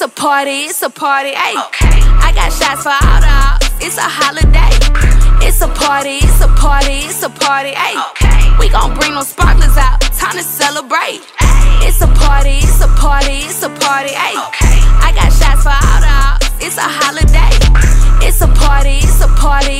it's a party, it's a party, ayy. Okay. I got shots for all the. it's a holiday. It's a party, it's a party, it's a party, ayy. Okay. We gon' bring those sparklers out, time to celebrate. Ay. It's a party, it's a party, it's a party, ayy. Okay. I got shots for all the. it's a holiday.